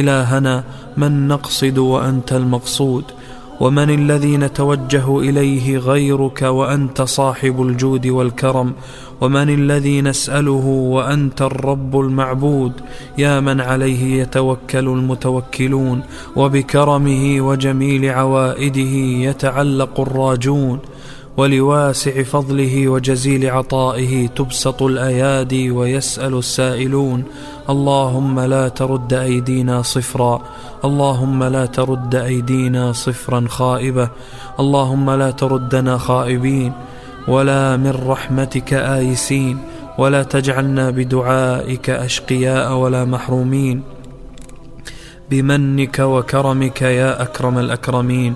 إلهنا من نقصد وأنت المقصود؟ ومن الذي نتوجه إليه غيرك وأنت صاحب الجود والكرم؟ ومن الذي نساله وأنت الرب المعبود؟ يا من عليه يتوكل المتوكلون وبكرمه وجميل عوائده يتعلق الراجون؟ ولواسع فضله وجزيل عطائه تبسط الأيادي ويسأل السائلون؟ اللهم لا ترد أيدينا صفرا. اللهم لا ترد أيدينا صفرا خائبة. اللهم لا تردنا خائبين. ولا من رحمتك آيسين. ولا تجعلنا بدعائك أشقياء ولا محرومين. بمنك وكرمك يا أكرم الأكرمين.